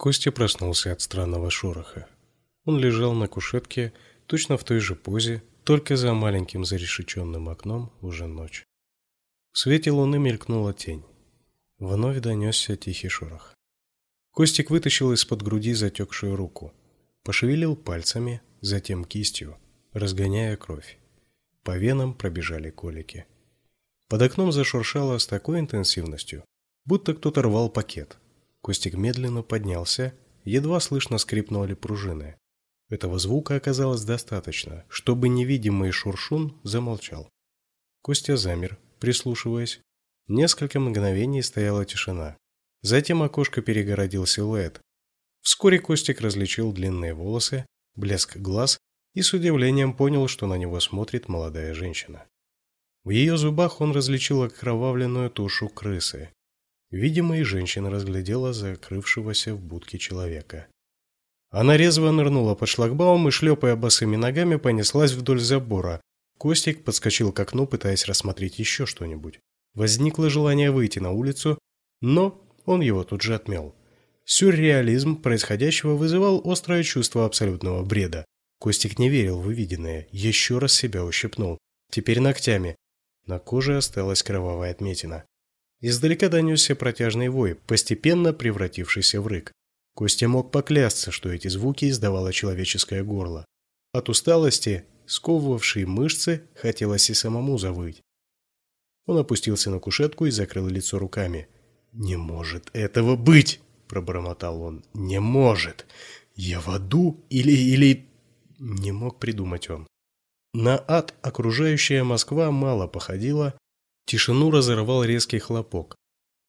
Костя проснулся от странного шороха. Он лежал на кушетке, точно в той же позе, только за маленьким зарешеченным окном уже ночь. В свете луны мелькнула тень. Вновь донесся тихий шорох. Костик вытащил из-под груди затекшую руку, пошевелил пальцами, затем кистью, разгоняя кровь. По венам пробежали колики. Под окном зашуршало с такой интенсивностью, будто кто-то рвал пакет. Костик медленно поднялся, едва слышно скрипнули пружины. Этого звука оказалось достаточно, чтобы невидимый шуршун замолчал. Костя замер, прислушиваясь. Несколько мгновений стояла тишина. Затем окошко перегородил силуэт. Вскоре Костик различил длинные волосы, блеск глаз и с удивлением понял, что на него смотрит молодая женщина. В ее зубах он различил окровавленную тушу крысы. Видимо, и женщина разглядела закрывшегося в будке человека. Она резво нырнула под шлагбаум и, шлепая босыми ногами, понеслась вдоль забора. Костик подскочил к окну, пытаясь рассмотреть еще что-нибудь. Возникло желание выйти на улицу, но он его тут же отмел. Сюрреализм происходящего вызывал острое чувство абсолютного бреда. Костик не верил в увиденное, еще раз себя ущипнул. Теперь ногтями. На коже осталась кровавая отметина. Издалека донесся протяжный вой, постепенно превратившийся в рык. Костя мог поклясться, что эти звуки издавало человеческое горло. От усталости, сковывавшей мышцы, хотелось и самому завыть. Он опустился на кушетку и закрыл лицо руками. «Не может этого быть!» – пробормотал он. «Не может! Я в аду или... или...» Не мог придумать он. На ад окружающая Москва мало походила. Тишину разорвал резкий хлопок.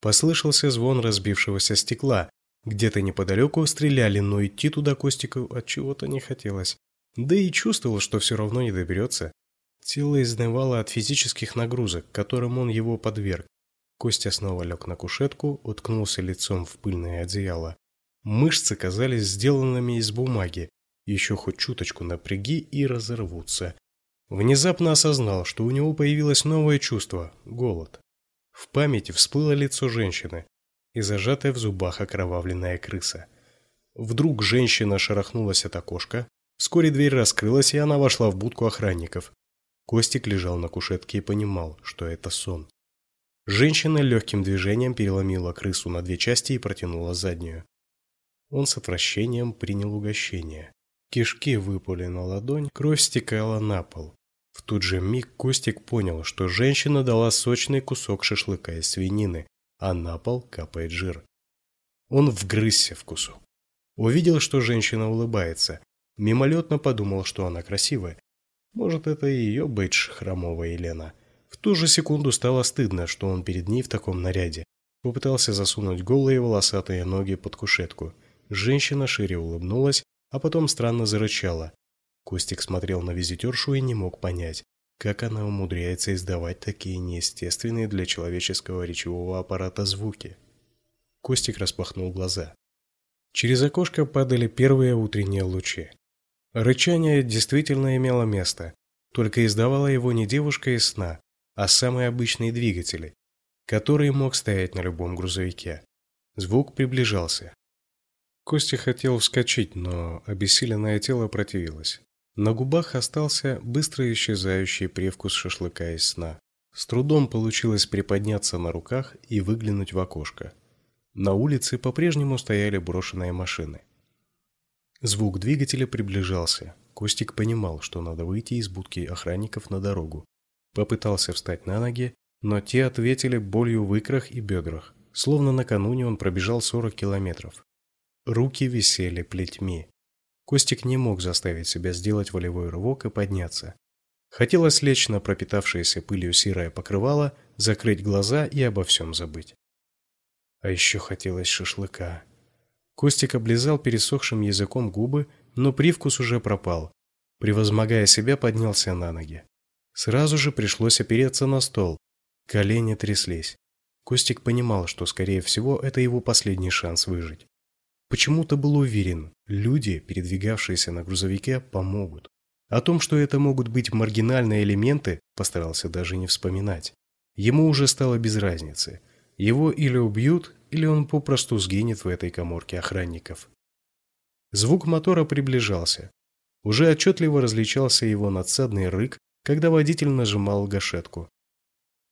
Послышался звон разбившегося стекла. Где-то неподалеку стреляли, но идти туда Костику от чего-то не хотелось. Да и чувствовал, что все равно не доберется. Тело изнывало от физических нагрузок, которым он его подверг. Костя снова лег на кушетку, уткнулся лицом в пыльное одеяло. Мышцы казались сделанными из бумаги, еще хоть чуточку напряги и разорвутся. Внезапно осознал, что у него появилось новое чувство голод. В памяти всплыло лицо женщины и зажатая в зубах окровавленная крыса. Вдруг женщина шарахнулась от окошка, вскоре дверь раскрылась, и она вошла в будку охранников. Костик лежал на кушетке и понимал, что это сон. Женщина легким движением переломила крысу на две части и протянула заднюю. Он с отвращением принял угощение. Кишки выпали на ладонь, кровь стекала на пол. В тот же миг Костик понял, что женщина дала сочный кусок шашлыка из свинины, а на пол капает жир. Он вгрызся в кусок. Увидел, что женщина улыбается. Мимолетно подумал, что она красивая. Может, это и ее бейдж хромовая Елена. В ту же секунду стало стыдно, что он перед ней в таком наряде. Попытался засунуть голые волосатые ноги под кушетку. Женщина шире улыбнулась, а потом странно зарычала. Костик смотрел на визитершу и не мог понять, как она умудряется издавать такие неестественные для человеческого речевого аппарата звуки. Костик распахнул глаза. Через окошко падали первые утренние лучи. Рычание действительно имело место, только издавала его не девушка из сна, а самые обычные двигатели, которые мог стоять на любом грузовике. Звук приближался. Костя хотел вскочить, но обессиленное тело противилось. На губах остался быстро исчезающий привкус шашлыка из сна. С трудом получилось приподняться на руках и выглянуть в окошко. На улице по-прежнему стояли брошенные машины. Звук двигателя приближался. Костик понимал, что надо выйти из будки охранников на дорогу. Попытался встать на ноги, но те ответили болью в икрах и бедрах, словно накануне он пробежал 40 километров. Руки висели плетьми. Костик не мог заставить себя сделать волевой рывок и подняться. Хотелось лечь на пропитавшееся пылью серое покрывало, закрыть глаза и обо всем забыть. А еще хотелось шашлыка. Костик облизал пересохшим языком губы, но привкус уже пропал. Превозмогая себя, поднялся на ноги. Сразу же пришлось опереться на стол. Колени тряслись. Костик понимал, что скорее всего это его последний шанс выжить. Почему-то был уверен, люди, передвигавшиеся на грузовике, помогут. О том, что это могут быть маргинальные элементы, постарался даже не вспоминать. Ему уже стало без разницы. Его или убьют, или он попросту сгинет в этой каморке охранников. Звук мотора приближался. Уже отчетливо различался его надсадный рык, когда водитель нажимал гашетку.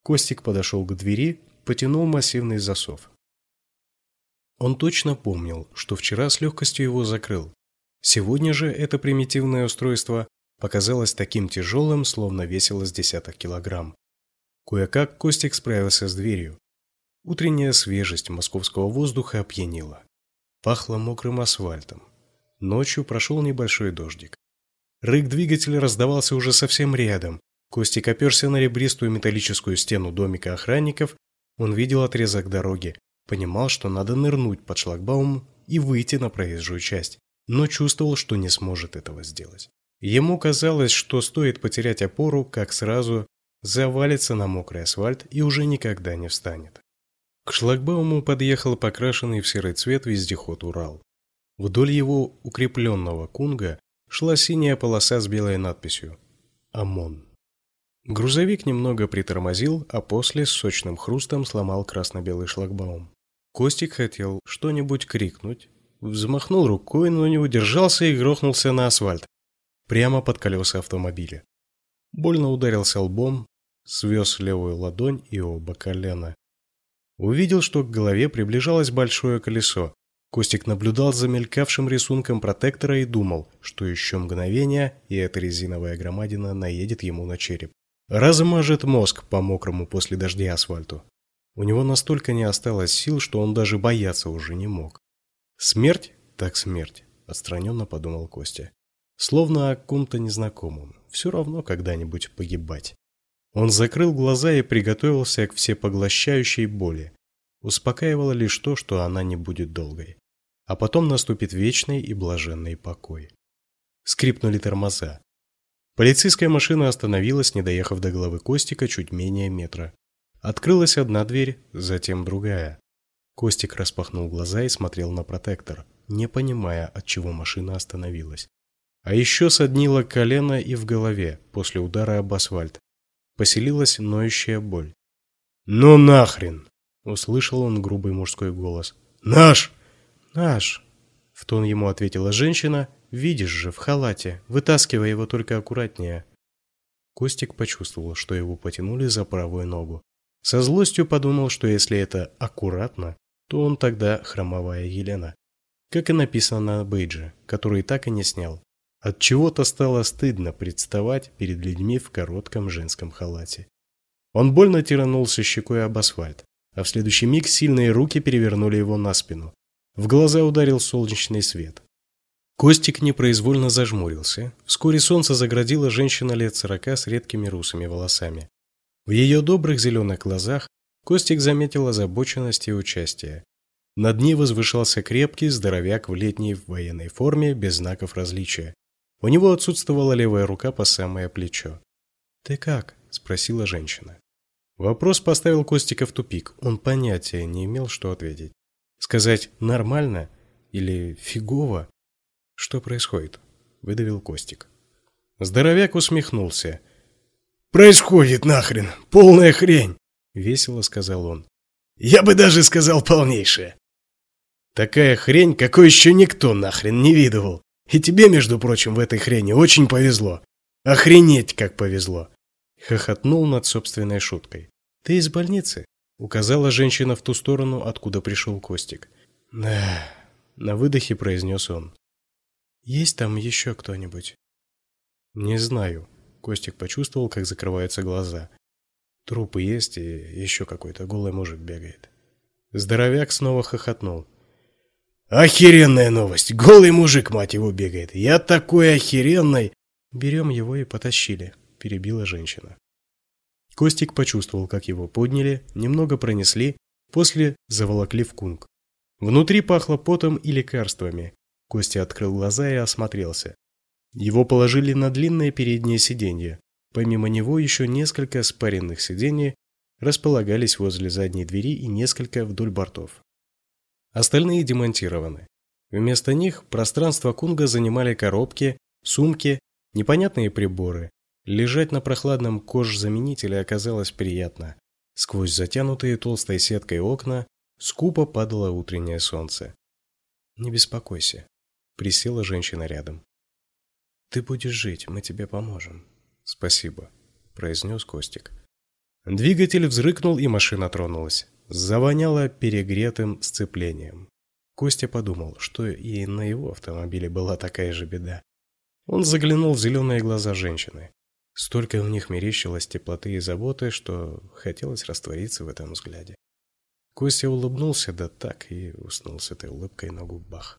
Костик подошел к двери, потянул массивный засов. Он точно помнил, что вчера с легкостью его закрыл. Сегодня же это примитивное устройство показалось таким тяжелым, словно весило с десяток килограмм. Кое-как Костик справился с дверью. Утренняя свежесть московского воздуха опьянила. Пахло мокрым асфальтом. Ночью прошел небольшой дождик. Рык двигателя раздавался уже совсем рядом. Костик оперся на ребристую металлическую стену домика охранников. Он видел отрезок дороги, понимал, что надо нырнуть под шлагбаум и выйти на проезжую часть, но чувствовал, что не сможет этого сделать. Ему казалось, что стоит потерять опору, как сразу завалится на мокрый асфальт и уже никогда не встанет. К шлагбауму подъехал покрашенный в серый цвет вездеход Урал. Вдоль его укрепленного кунга шла синяя полоса с белой надписью «ОМОН». Грузовик немного притормозил, а после с сочным хрустом сломал красно-белый шлагбаум. Костик хотел что-нибудь крикнуть, взмахнул рукой, но не удержался и грохнулся на асфальт, прямо под колеса автомобиля. Больно ударился лбом, свез левую ладонь и оба колена. Увидел, что к голове приближалось большое колесо. Костик наблюдал за мелькавшим рисунком протектора и думал, что еще мгновение, и эта резиновая громадина наедет ему на череп. Размажет мозг по мокрому после дождя асфальту. У него настолько не осталось сил, что он даже бояться уже не мог. Смерть? Так смерть, отстраненно подумал Костя. Словно о ком-то незнакомом. Все равно когда-нибудь погибать. Он закрыл глаза и приготовился к всепоглощающей боли. Успокаивало лишь то, что она не будет долгой. А потом наступит вечный и блаженный покой. Скрипнули тормоза. Полицейская машина остановилась, не доехав до головы Костика чуть менее метра. Открылась одна дверь, затем другая. Костик распахнул глаза и смотрел на протектор, не понимая, от чего машина остановилась. А еще соднило колено и в голове после удара об асфальт. Поселилась ноющая боль. «Ну нахрен!» — услышал он грубый мужской голос. «Наш!» «Наш!» — в тон ему ответила женщина. «Видишь же, в халате. Вытаскивай его только аккуратнее». Костик почувствовал, что его потянули за правую ногу. Со злостью подумал, что если это аккуратно, то он тогда хромовая Елена. Как и написано на бейдже, который так и не снял. От чего-то стало стыдно представать перед людьми в коротком женском халате. Он больно тиранулся щекой об асфальт, а в следующий миг сильные руки перевернули его на спину. В глаза ударил солнечный свет. Костик непроизвольно зажмурился. Вскоре солнце заградило женщина лет сорока с редкими русыми волосами. В ее добрых зеленых глазах Костик заметил озабоченность и участие. Над ней возвышался крепкий здоровяк в летней военной форме без знаков различия. У него отсутствовала левая рука по самое плечо. "Ты как?" спросила женщина. Вопрос поставил Костика в тупик. Он понятия не имел, что ответить. Сказать нормально или фигово? Что происходит? выдавил Костик. Здоровяк усмехнулся. Происходит нахрен, полная хрень, весело сказал он. Я бы даже сказал полнейшая. Такая хрень, какой еще никто нахрен не видывал. И тебе, между прочим, в этой хрени очень повезло. Охренеть, как повезло. Хохотнул над собственной шуткой. Ты из больницы? Указала женщина в ту сторону, откуда пришел Костик. Да, на выдохе произнес он. Есть там еще кто-нибудь? Не знаю. Костик почувствовал, как закрываются глаза. Трупы есть и еще какой-то голый мужик бегает. Здоровяк снова хохотнул. Охеренная новость. Голый мужик, мать его, бегает. Я такой охеренный. Берем его и потащили, перебила женщина. Костик почувствовал, как его подняли, немного пронесли, после заволокли в кунг. Внутри пахло потом и лекарствами. Костя открыл глаза и осмотрелся. Его положили на длинное переднее сиденье. Помимо него еще несколько спаренных сидений располагались возле задней двери и несколько вдоль бортов. Остальные демонтированы. Вместо них пространство Кунга занимали коробки, сумки, непонятные приборы. Лежать на прохладном кожзаменителе оказалось приятно. Сквозь затянутые толстой сеткой окна Скупо падало утреннее солнце. «Не беспокойся», — присела женщина рядом. «Ты будешь жить, мы тебе поможем». «Спасибо», — произнес Костик. Двигатель взрыкнул, и машина тронулась. Завоняло перегретым сцеплением. Костя подумал, что и на его автомобиле была такая же беда. Он заглянул в зеленые глаза женщины. Столько в них мерещилось теплоты и заботы, что хотелось раствориться в этом взгляде. Костя улыбнулся, да так и уснул с этой улыбкой на губах.